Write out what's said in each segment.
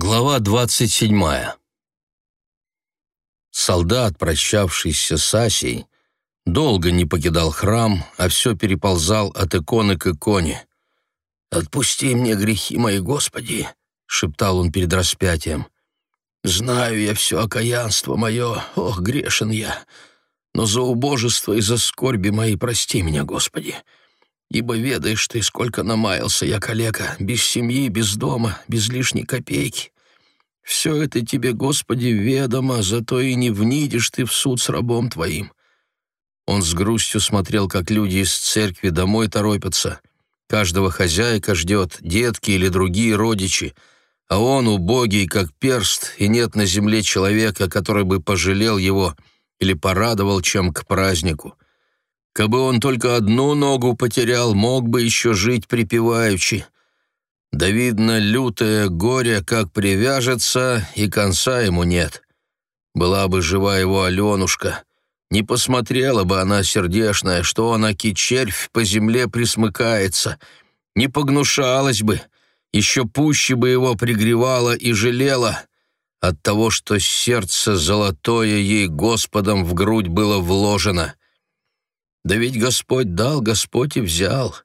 Глава двадцать седьмая. Солдат, прощавшийся с Асей, долго не покидал храм, а все переползал от иконы к иконе. «Отпусти мне грехи мои, Господи!» — шептал он перед распятием. «Знаю я все окаянство мое, ох, грешен я, но за убожество и за скорби мои прости меня, Господи!» Ибо ведаешь ты, сколько намаялся я калека, без семьи, без дома, без лишней копейки. Все это тебе, Господи, ведомо, зато и не внидишь ты в суд с рабом твоим». Он с грустью смотрел, как люди из церкви домой торопятся. Каждого хозяйка ждет, детки или другие родичи, а он убогий, как перст, и нет на земле человека, который бы пожалел его или порадовал чем к празднику. Кабы он только одну ногу потерял, мог бы еще жить припеваючи. Да видно, лютое горе как привяжется, и конца ему нет. Была бы жива его Аленушка. Не посмотрела бы она сердешная, что она кичервь по земле присмыкается. Не погнушалась бы, еще пуще бы его пригревала и жалела от того, что сердце золотое ей Господом в грудь было вложено. Да ведь Господь дал, Господь и взял.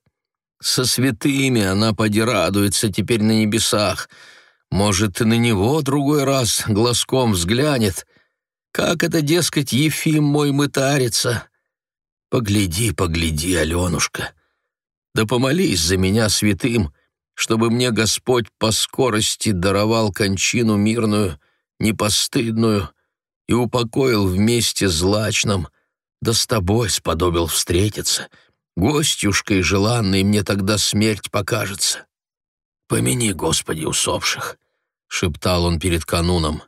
Со святыми она поди радуется теперь на небесах. Может, и на него другой раз глазком взглянет. Как это, дескать, Ефим мой мытарится? Погляди, погляди, Аленушка. Да помолись за меня святым, чтобы мне Господь по скорости даровал кончину мирную, непостыдную и упокоил вместе злачном, да с тобой сподобил встретиться. Гостюшкой желанной мне тогда смерть покажется. Помяни, Господи, усопших, — шептал он перед кануном.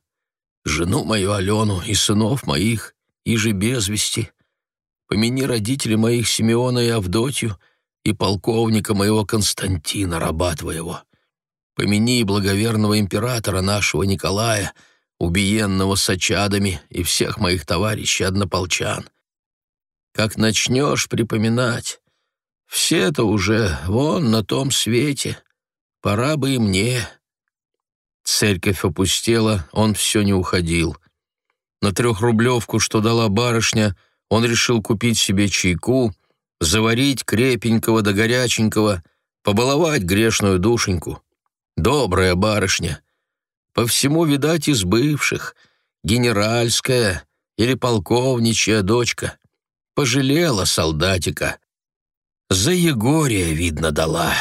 Жену мою Алену и сынов моих, и же без вести. Помяни родителей моих Симеона и Авдотью, и полковника моего Константина, раба твоего. Помяни благоверного императора нашего Николая, убиенного сачадами, и всех моих товарищей однополчан как начнешь припоминать. Все-то уже вон на том свете. Пора бы и мне. Церковь опустела, он все не уходил. На трехрублевку, что дала барышня, он решил купить себе чайку, заварить крепенького да горяченького, побаловать грешную душеньку. Добрая барышня. По всему, видать, из бывших. Генеральская или полковничья дочка. Пожалела солдатика. За Егория, видно, дала.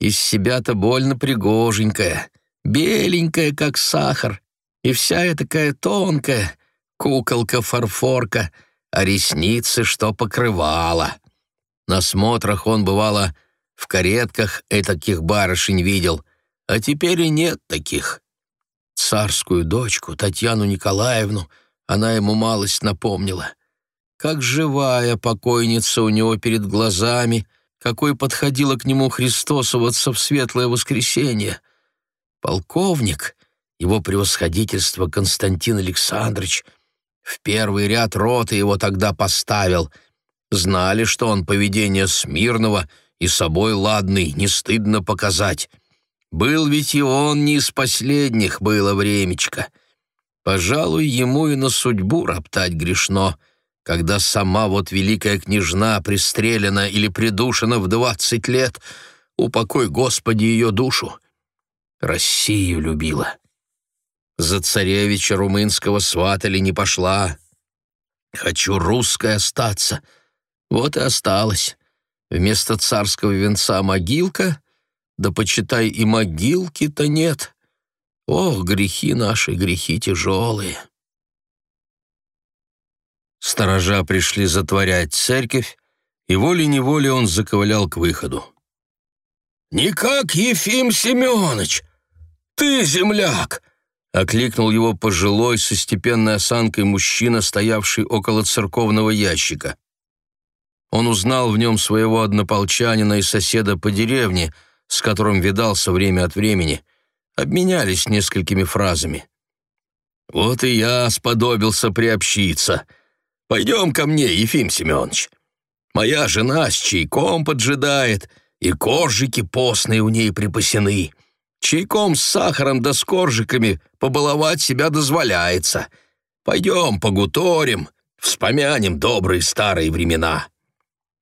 Из себя-то больно пригоженькая, беленькая, как сахар, и вся такая тонкая, куколка-фарфорка, а ресницы что покрывала. На смотрах он, бывало, в каретках этаких барышень видел, а теперь и нет таких. Царскую дочку, Татьяну Николаевну, она ему малость напомнила — как живая покойница у него перед глазами, какой подходила к нему Христосоваться в светлое воскресенье. Полковник, его превосходительство Константин Александрович, в первый ряд роты его тогда поставил. Знали, что он поведение смирного и собой ладный, не стыдно показать. Был ведь и он не из последних, было времечко. Пожалуй, ему и на судьбу роптать грешно — когда сама вот великая княжна пристрелена или придушена в двадцать лет, упокой, Господи, ее душу. Россию любила. За царевича румынского сватали не пошла. Хочу русской остаться. Вот и осталась. Вместо царского венца могилка, да почитай и могилки-то нет. Ох, грехи наши, грехи тяжелые. Сторожа пришли затворять церковь, и волей-неволей он заковылял к выходу. «Никак, Ефим Семенович! Ты земляк!» — окликнул его пожилой со степенной осанкой мужчина, стоявший около церковного ящика. Он узнал в нем своего однополчанина и соседа по деревне, с которым видался время от времени. Обменялись несколькими фразами. «Вот и я сподобился приобщиться», Пойдем ко мне, Ефим Семенович. Моя жена с чайком поджидает, и коржики постные у ней припасены. Чайком с сахаром да с коржиками побаловать себя дозволяется. Пойдем погуторим, вспомянем добрые старые времена».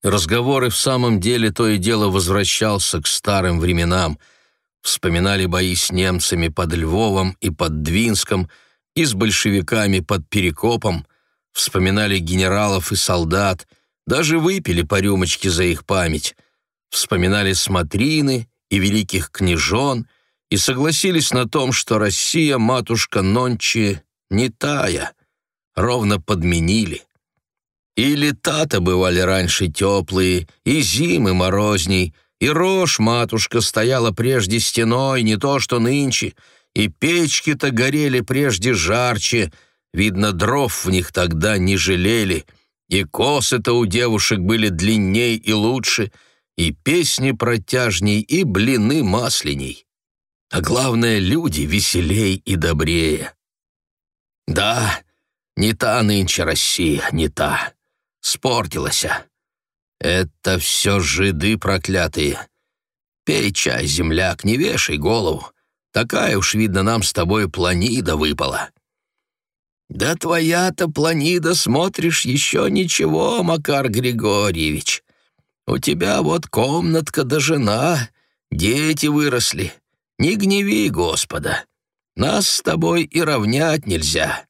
Разговоры в самом деле то и дело возвращался к старым временам. Вспоминали бои с немцами под Львовом и под Двинском, и с большевиками под Перекопом, вспоминали генералов и солдат, даже выпили по рюмочке за их память, вспоминали смотрины и великих княжон и согласились на том, что Россия, матушка Нончи, не тая, ровно подменили. И лета-то бывали раньше теплые, и зимы морозней, и рожь матушка стояла прежде стеной, не то что нынче, и печки-то горели прежде жарче, видно, дров в них тогда не жалели, и косы-то у девушек были длинней и лучше, и песни протяжней, и блины масленей. А главное, люди веселей и добрее. Да, не та нынче Россия, не та спортилась. Это все жиды проклятые. Пей чай, земляк, не вешай голову. Такая уж, видно, нам с тобой планида выпала. Да твоя-то планида, смотришь, еще ничего, Макар Григорьевич. У тебя вот комнатка да жена, дети выросли. Не гневи Господа. Нас с тобой и равнять нельзя.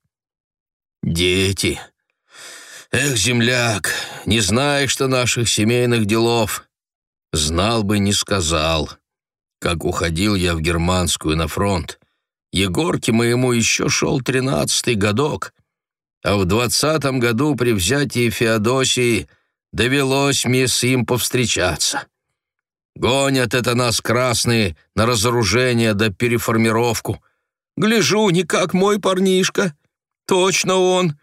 Дети, «Эх, земляк, не знаешь ты наших семейных делов. Знал бы, не сказал. Как уходил я в германскую на фронт. Егорке моему еще шел тринадцатый годок, а в двадцатом году при взятии Феодосии довелось мне с им повстречаться. Гонят это нас красные на разоружение да переформировку. Гляжу, не как мой парнишка. Точно он»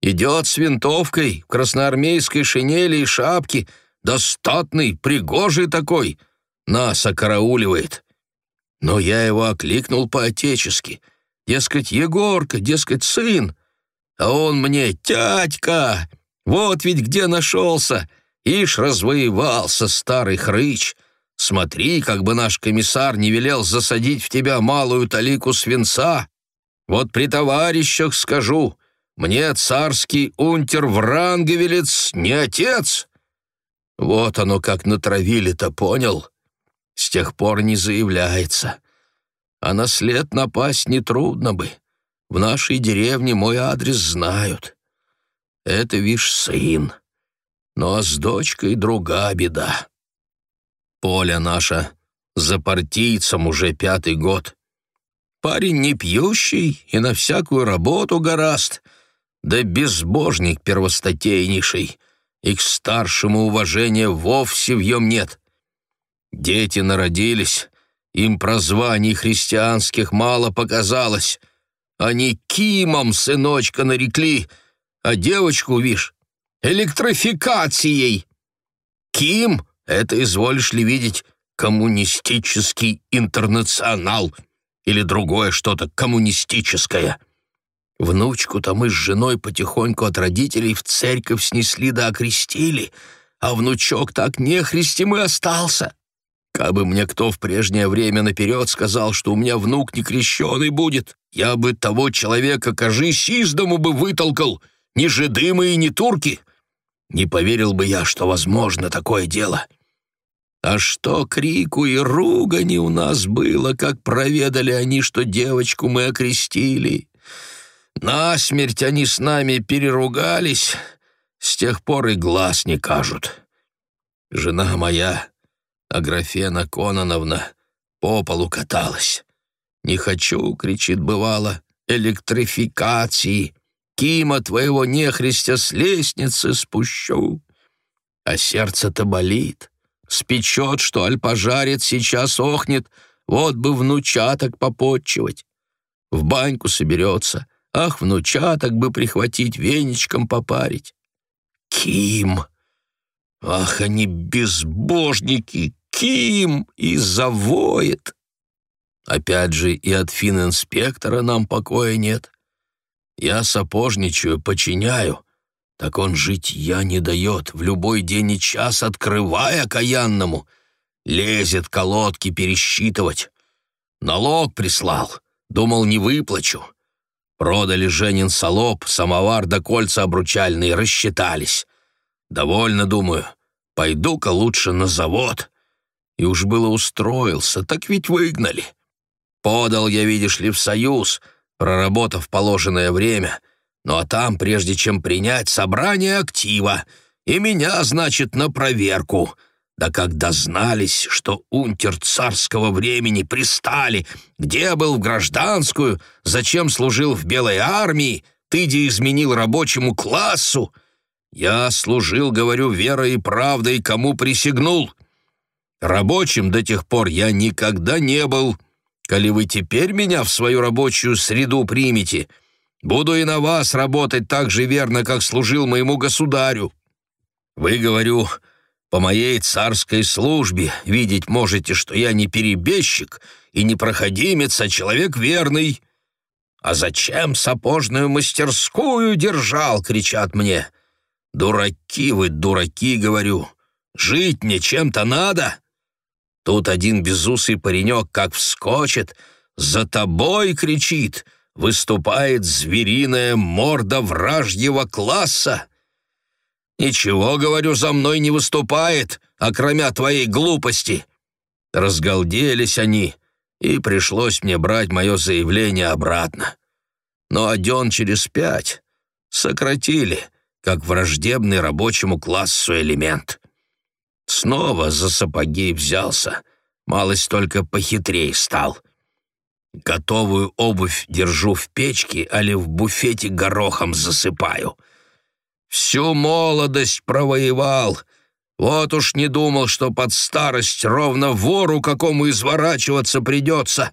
Идет с винтовкой, в красноармейской шинели и шапке, достатный, пригожий такой, нас окарауливает. Но я его окликнул по-отечески. Дескать, Егорка, дескать, сын. А он мне, тятька, вот ведь где нашелся. Ишь, развоевался старый хрыч. Смотри, как бы наш комиссар не велел засадить в тебя малую талику свинца. Вот при товарищах скажу, мне царский унтер-врангевелец не отец. Вот оно как натравили-то, понял? С тех пор не заявляется. А на след напасть нетрудно бы. В нашей деревне мой адрес знают. Это, вишь, сын. Ну а с дочкой друга беда. Поля наша за партийцем уже пятый год. Парень не пьющий и на всякую работу гораст — да безбожник первостатейнейший, и к старшему уважения вовсе в нем нет. Дети народились, им прозваний христианских мало показалось. Они Кимом сыночка нарекли, а девочку, вишь, электрификацией. Ким — это, изволишь ли видеть, коммунистический интернационал или другое что-то коммунистическое. Внучку-то мы с женой потихоньку от родителей в церковь снесли да окрестили, а внучок так нехристим и остался. Кабы мне кто в прежнее время наперед сказал, что у меня внук не крещеный будет, я бы того человека, кажись, из дому бы вытолкал, ни жиды мы и ни турки. Не поверил бы я, что возможно такое дело. А что крику и ругани у нас было, как проведали они, что девочку мы окрестили. Насмерть они с нами переругались, с тех пор и глаз не кажут. Жена моя, Аграфена Кононовна, по полу каталась. «Не хочу», — кричит бывало, — «электрификации, Кима твоего нехристя с лестницы спущу». А сердце-то болит, спечет, что аль пожарит, сейчас охнет, вот бы внучаток попотчевать. В баньку соберется — Ах, внучаток бы прихватить, веничком попарить. Ким! Ах, они безбожники! Ким! И завоет! Опять же, и от фининспектора нам покоя нет. Я сапожничаю, починяю. Так он жить я не дает, в любой день и час открывая каянному. Лезет колодки пересчитывать. Налог прислал. Думал, не выплачу. Продали Женин солоб, самовар да кольца обручальные, рассчитались. Довольно, думаю. Пойду-ка лучше на завод. И уж было устроился, так ведь выгнали. Подал я, видишь ли, в союз, проработав положенное время. Ну а там, прежде чем принять, собрание актива. И меня, значит, на проверку — да когда знались, что унтер царского времени пристали, где был в гражданскую, зачем служил в белой армии, ты де изменил рабочему классу. Я служил, говорю, верой и правдой, кому присягнул. Рабочим до тех пор я никогда не был. Коли вы теперь меня в свою рабочую среду примете, буду и на вас работать так же верно, как служил моему государю. Вы, говорю, по моей царской службе видеть можете, что я не перебежчик и не проходимец, а человек верный. А зачем сапожную мастерскую держал, кричат мне. Дураки вы, дураки, говорю. Жить мне чем-то надо. Тут один безусый паренек как вскочит, за тобой кричит, выступает звериная морда вражьего класса. «Ничего, говорю, за мной не выступает, окромя твоей глупости». Разгалделись они, и пришлось мне брать мое заявление обратно. Но один через пять сократили, как враждебный рабочему классу элемент. Снова за сапоги взялся, малость только похитрей стал. Готовую обувь держу в печке, али в буфете горохом засыпаю — Всю молодость провоевал. Вот уж не думал, что под старость ровно вору какому изворачиваться придется.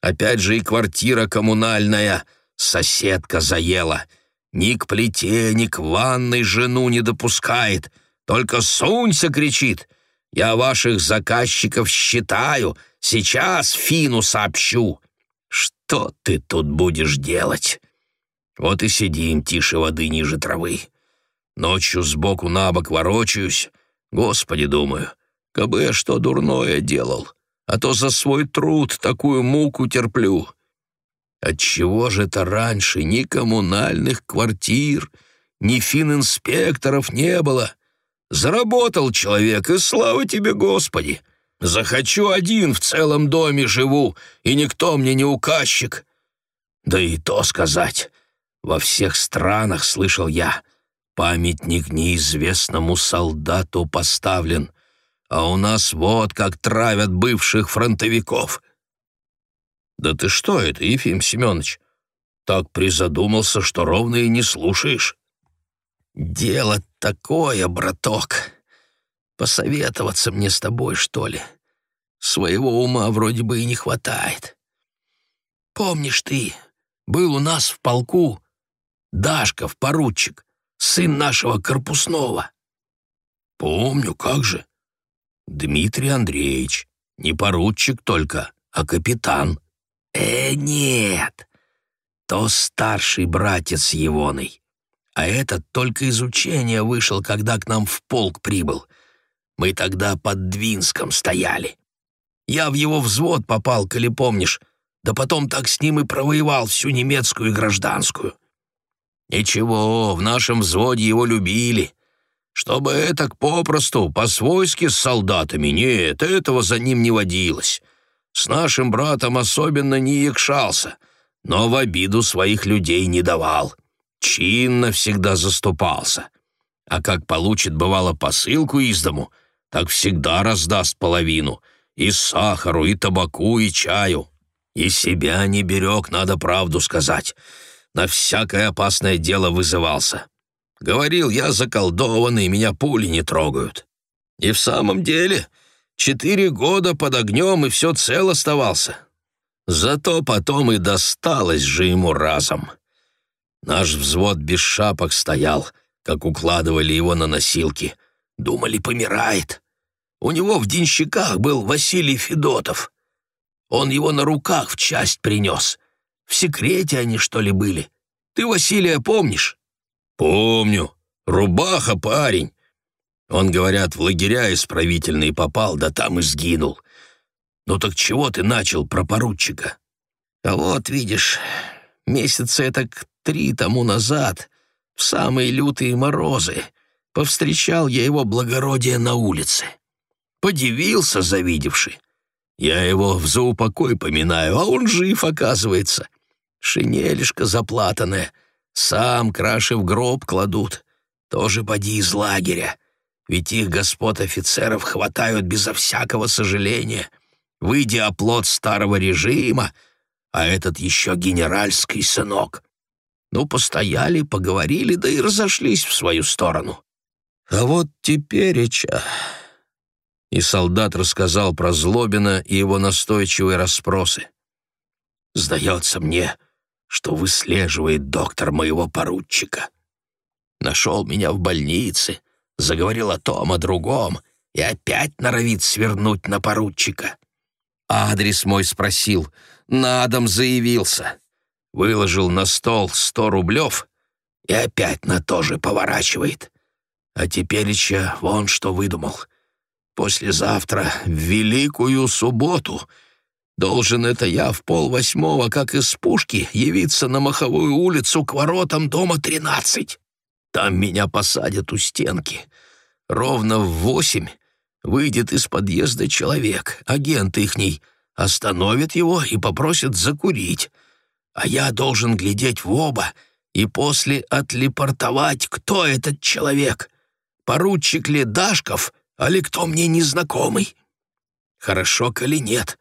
Опять же и квартира коммунальная, соседка заела. Ни к плите, ни к ванной жену не допускает. Только сунься, кричит. Я ваших заказчиков считаю, сейчас Фину сообщу. Что ты тут будешь делать?» Вот и сидим тише воды ниже травы. Ночью сбоку на бок ворочаюсь. Господи, думаю, кабы я что дурное делал, а то за свой труд такую муку терплю. Отчего же это раньше ни коммунальных квартир, ни фининспекторов не было? Заработал человек, и слава тебе, Господи! Захочу один в целом доме живу, и никто мне не указчик. Да и то сказать, во всех странах, слышал я, памятник неизвестному солдату поставлен, а у нас вот как травят бывших фронтовиков. Да ты что это, Ефим Семенович? Так призадумался, что ровно и не слушаешь. Дело такое, браток. Посоветоваться мне с тобой, что ли? Своего ума вроде бы и не хватает. Помнишь ты, был у нас в полку Дашков, поручик, сын нашего корпусного». «Помню, как же. Дмитрий Андреевич, не поручик только, а капитан». «Э, нет, то старший братец Егоной, а этот только из учения вышел, когда к нам в полк прибыл. Мы тогда под Двинском стояли. Я в его взвод попал, коли помнишь, да потом так с ним и провоевал всю немецкую и гражданскую. Ничего, в нашем взводе его любили. Чтобы это попросту, по-свойски с солдатами, нет, этого за ним не водилось. С нашим братом особенно не якшался, но в обиду своих людей не давал. Чинно всегда заступался. А как получит, бывало, посылку из дому, так всегда раздаст половину. И сахару, и табаку, и чаю. И себя не берег, надо правду сказать на всякое опасное дело вызывался. Говорил, я заколдованный, меня пули не трогают. И в самом деле, четыре года под огнем и все цел оставался. Зато потом и досталось же ему разом. Наш взвод без шапок стоял, как укладывали его на носилки. Думали, помирает. У него в денщиках был Василий Федотов. Он его на руках в часть принес — в секрете они, что ли, были? Ты Василия помнишь?» «Помню. Рубаха парень. Он, говорят, в лагеря исправительные попал, да там и сгинул. Ну так чего ты начал про поручика? А вот, видишь, месяца так три тому назад, в самые лютые морозы, повстречал я его благородие на улице. Подивился, завидевший. Я его в заупокой поминаю, а он жив, оказывается. Шинелишка заплатанная, сам краши в гроб кладут. Тоже поди из лагеря. Ведь их господ офицеров хватают безо всякого сожаления. Выйдя оплот старого режима, а этот еще генеральский сынок. Ну, постояли, поговорили, да и разошлись в свою сторону. А вот теперь, Ича... И солдат рассказал про Злобина и его настойчивые расспросы. «Сдается мне, что выслеживает доктор моего поручика. Нашел меня в больнице, заговорил о том, о другом, и опять норовит свернуть на поручика. Адрес мой спросил, на дом заявился. Выложил на стол сто рублев и опять на то же поворачивает. А теперь еще вон что выдумал. Послезавтра, в Великую Субботу, должен это я в полвосьмого, как из пушки, явиться на Маховую улицу к воротам дома тринадцать. Там меня посадят у стенки. Ровно в восемь выйдет из подъезда человек, агент ихний, остановит его и попросит закурить. А я должен глядеть в оба и после отлепортовать, кто этот человек. Поручик ли Дашков, а ли кто мне незнакомый? Хорошо, коли нет.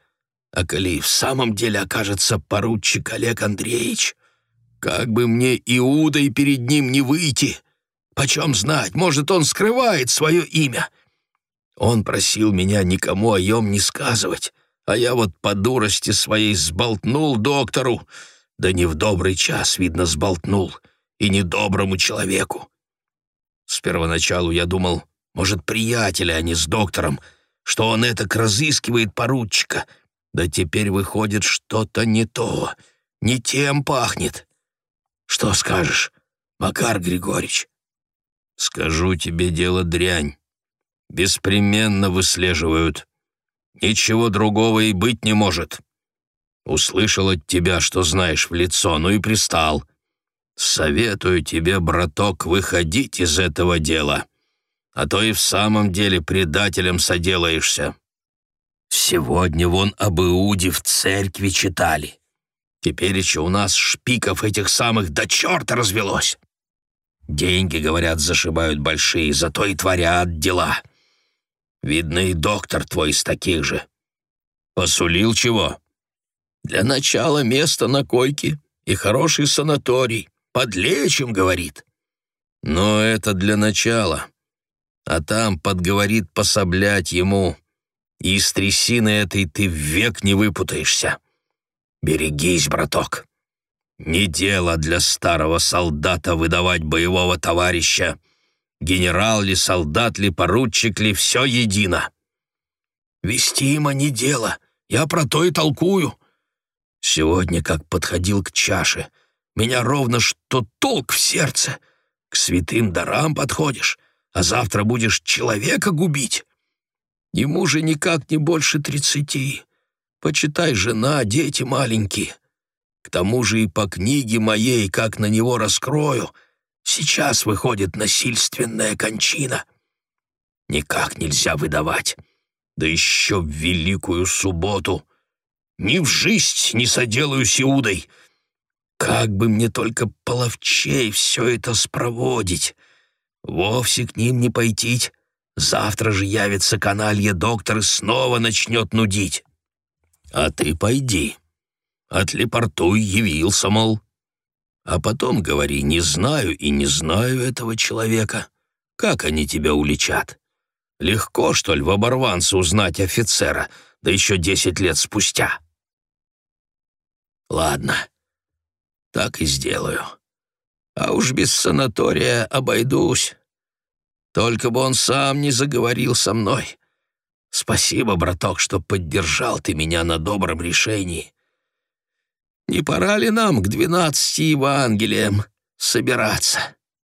А коли в самом деле окажется поручик Олег Андреевич, как бы мне Иудой перед ним не выйти? Почем знать, может, он скрывает свое имя. Он просил меня никому о нем не сказывать, а я вот по дурости своей сболтнул доктору, да не в добрый час, видно, сболтнул, и недоброму человеку. С первоначалу я думал, может, приятеля, а не с доктором, что он это разыскивает поручика, да теперь выходит что-то не то, не тем пахнет. Что скажешь, Макар Григорьевич? Скажу тебе, дело дрянь. Беспременно выслеживают. Ничего другого и быть не может. Услышал от тебя, что знаешь в лицо, ну и пристал. Советую тебе, браток, выходить из этого дела, а то и в самом деле предателем соделаешься. Сегодня вон об Иуде в церкви читали. Теперь еще у нас шпиков этих самых до черта развелось. Деньги, говорят, зашибают большие, зато и творят дела. Видно, и доктор твой из таких же. Посулил чего? Для начала место на койке и хороший санаторий. Подлечим, говорит. Но это для начала. А там подговорит пособлять ему. И из трясины этой ты век не выпутаешься. Берегись, браток. Не дело для старого солдата выдавать боевого товарища. Генерал ли, солдат ли, поручик ли, все едино. Вестимо не дело, я про то и толкую. Сегодня, как подходил к чаше, меня ровно что толк в сердце. К святым дарам подходишь, а завтра будешь человека губить. Ему же никак не больше тридцати. Почитай, жена, дети маленькие. К тому же и по книге моей, как на него раскрою, сейчас выходит насильственная кончина. Никак нельзя выдавать. Да еще в Великую Субботу. Ни в жизнь не соделаю с Иудой. Как бы мне только половчей все это спроводить. Вовсе к ним не пойти. Завтра же явится каналья доктор и снова начнет нудить. А ты пойди. Отлепортуй, явился, мол. А потом говори, не знаю и не знаю этого человека. Как они тебя уличат? Легко, что ли, в оборванце узнать офицера, да еще десять лет спустя? Ладно, так и сделаю. А уж без санатория обойдусь. Только бы он сам не заговорил со мной. Спасибо, браток, что поддержал ты меня на добром решении. Не пора ли нам к двенадцати Евангелиям собираться?»